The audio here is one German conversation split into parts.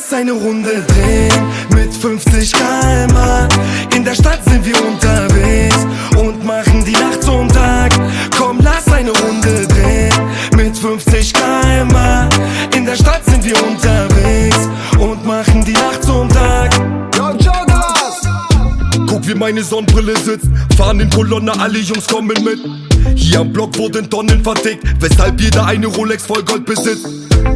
lass eine Runde drehen mit 50 km In der Stadt sind wir unterwegs und machen die Nacht zum Tag. Komm, lass eine Runde drehen mit 50 km In der Stadt sind wir unterwegs und machen die Nacht zum Tag. Yo, Jonas! Guck, wie meine Sonnenbrille sitzt. Fahren in Kolonne, alle Jungs kommen mit. Hier am Block wurden Tonnen vertickt, weshalb jeder eine Rolex voll Gold besitzt.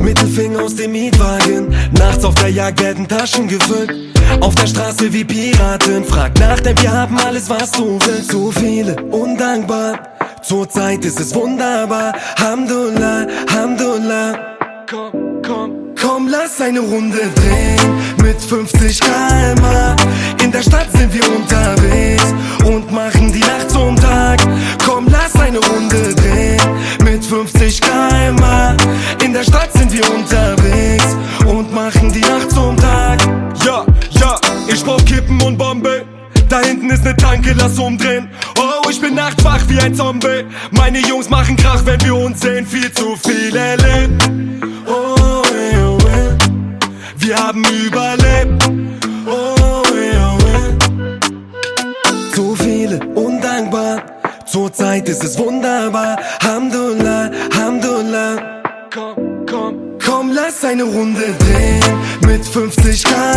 Mittelfinger aus dem Mietwagen, nachts auf der Jagd werden Taschen gefüllt. Auf der Straße wie Piraten, frag nach, denn wir haben alles, was du willst. So viele, undankbar. Zurzeit ist es wunderbar. Hamdullah, Hamdullah. Komm, komm, komm, lass eine Runde drehen mit 50 km. 50 km. In der Stadt sind wir unterwegs und machen die Nacht zum Tag. Ja, ja, ich brauch Kippen und Bombe. Da hinten ist ne Tanke, lass umdrehen. Oh, ich bin nachts wach wie ein Zombie. Meine Jungs machen Krach, wenn wir uns sehen. Viel zu viel erlebt. Oh, eh, oh, eh. Wir haben überlebt. Oh, eh, oh. Zu viele, undankbar. Zurzeit ist es wunderbar. Hamdullah, Hamdullah. Lass eine Runde drehen mit 50 km.